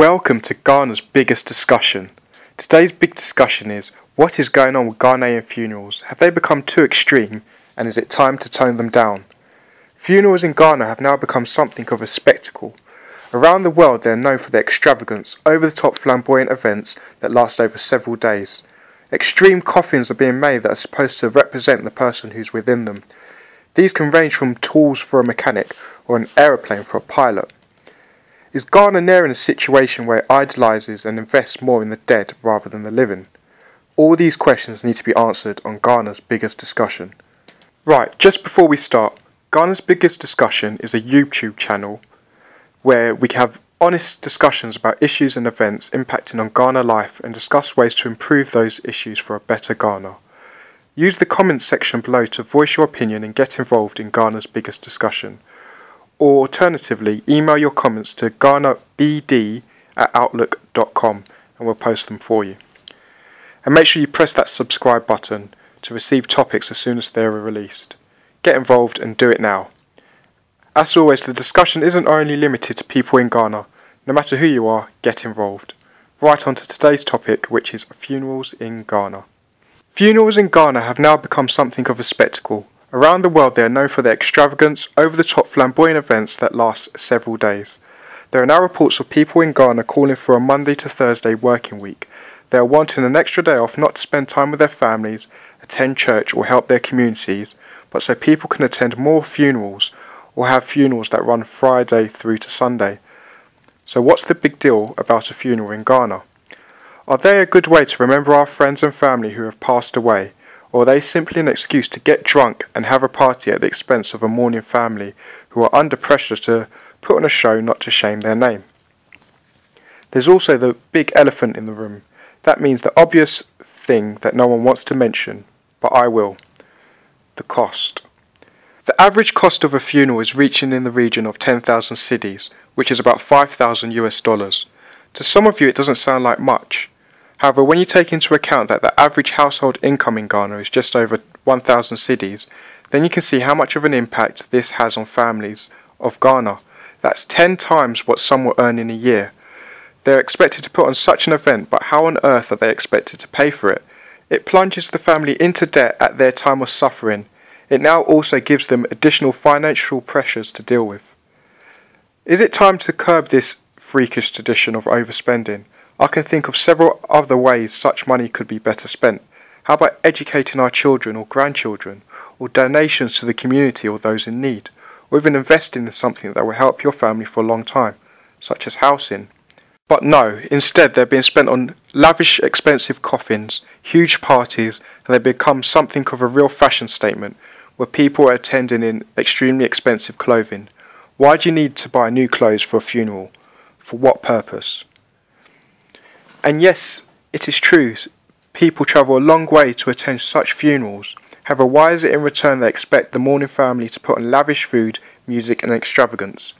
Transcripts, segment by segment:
Welcome to Ghana's biggest discussion. Today's big discussion is what is going on with Ghanaian funerals? Have they become too extreme and is it time to tone them down? Funerals in Ghana have now become something of a spectacle. Around the world, they are known for their extravagance, over the top flamboyant events that last over several days. Extreme coffins are being made that are supposed to represent the person who's within them. These can range from tools for a mechanic or an aeroplane for a pilot. Is Ghana in a situation where it idolises and invests more in the dead rather than the living? All these questions need to be answered on Ghana's biggest discussion. Right, just before we start, Ghana's biggest discussion is a YouTube channel where we have honest discussions about issues and events impacting on Ghana life and discuss ways to improve those issues for a better Ghana. Use the comments section below to voice your opinion and get involved in Ghana's biggest discussion or alternatively, email your comments to ghanabd at outlook.com and we'll post them for you. And make sure you press that subscribe button to receive topics as soon as they are released. Get involved and do it now. As always, the discussion isn't only limited to people in Ghana. No matter who you are, get involved. Right on to today's topic, which is funerals in Ghana. Funerals in Ghana have now become something of a spectacle Around the world, they are known for their extravagance, over the top flamboyant events that last several days. There are now reports of people in Ghana calling for a Monday to Thursday working week. They are wanting an extra day off not to spend time with their families, attend church, or help their communities, but so people can attend more funerals or have funerals that run Friday through to Sunday. So, what's the big deal about a funeral in Ghana? Are they a good way to remember our friends and family who have passed away? Or are they simply an excuse to get drunk and have a party at the expense of a mourning family who are under pressure to put on a show not to shame their name? There's also the big elephant in the room. That means the obvious thing that no one wants to mention, but I will the cost. The average cost of a funeral is reaching in the region of 10,000 cedis, which is about 5,000 US dollars. To some of you, it doesn't sound like much, However, when you take into account that the average household income in Ghana is just over 1,000 cedis, then you can see how much of an impact this has on families of Ghana. That's 10 times what some will earn in a year. They're expected to put on such an event, but how on earth are they expected to pay for it? It plunges the family into debt at their time of suffering. It now also gives them additional financial pressures to deal with. Is it time to curb this freakish tradition of overspending? I can think of several other ways such money could be better spent. How about educating our children or grandchildren, or donations to the community or those in need, or even investing in something that will help your family for a long time, such as housing? But no, instead they're being spent on lavish, expensive coffins, huge parties, and they become something of a real fashion statement where people are attending in extremely expensive clothing. Why do you need to buy new clothes for a funeral? For what purpose? And yes, it is true, people travel a long way to attend such funerals. However, why is it in return they expect the mourning family to put on lavish food, music, and extravagance?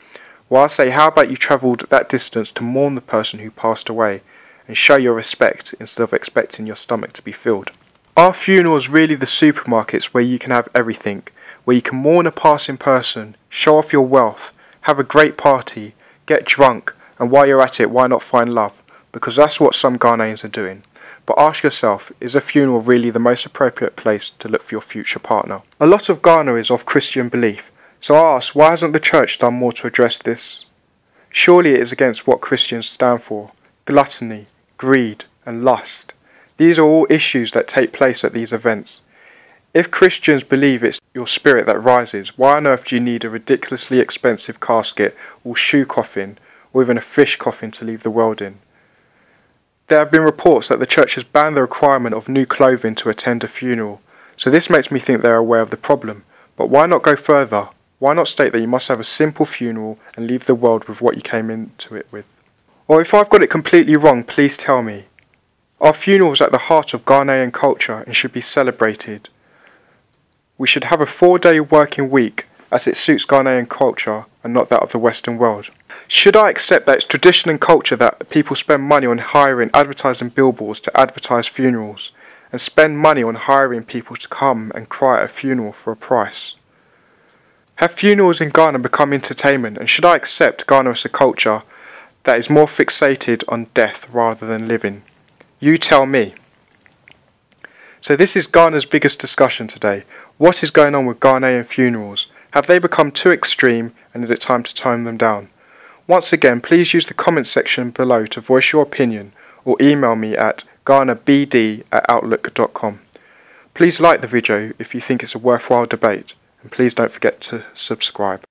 Well, I say, how about you travelled that distance to mourn the person who passed away and show your respect instead of expecting your stomach to be filled? Are funerals really the supermarkets where you can have everything, where you can mourn a passing person, show off your wealth, have a great party, get drunk, and while you're at it, why not find love? Because that's what some Ghanaians are doing. But ask yourself, is a funeral really the most appropriate place to look for your future partner? A lot of Ghana is of Christian belief, so I ask, why hasn't the church done more to address this? Surely it is against what Christians stand for gluttony, greed, and lust. These are all issues that take place at these events. If Christians believe it's your spirit that rises, why on earth do you need a ridiculously expensive casket or shoe coffin or even a fish coffin to leave the world in? There have been reports that the church has banned the requirement of new clothing to attend a funeral, so this makes me think they are aware of the problem. But why not go further? Why not state that you must have a simple funeral and leave the world with what you came into it with? Or if I've got it completely wrong, please tell me. Our funerals at the heart of Ghanaian culture and should be celebrated. We should have a four day working week as it suits Ghanaian culture and not that of the Western world. Should I accept that it's tradition and culture that people spend money on hiring advertising billboards to advertise funerals and spend money on hiring people to come and cry at a funeral for a price? Have funerals in Ghana become entertainment and should I accept Ghana as a culture that is more fixated on death rather than living? You tell me. So this is Ghana's biggest discussion today. What is going on with Ghanaian funerals? Have they become too extreme and is it time to tone them down? Once again, please use the comments section below to voice your opinion or email me at ghanabd at outlook.com. Please like the video if you think it's a worthwhile debate and please don't forget to subscribe.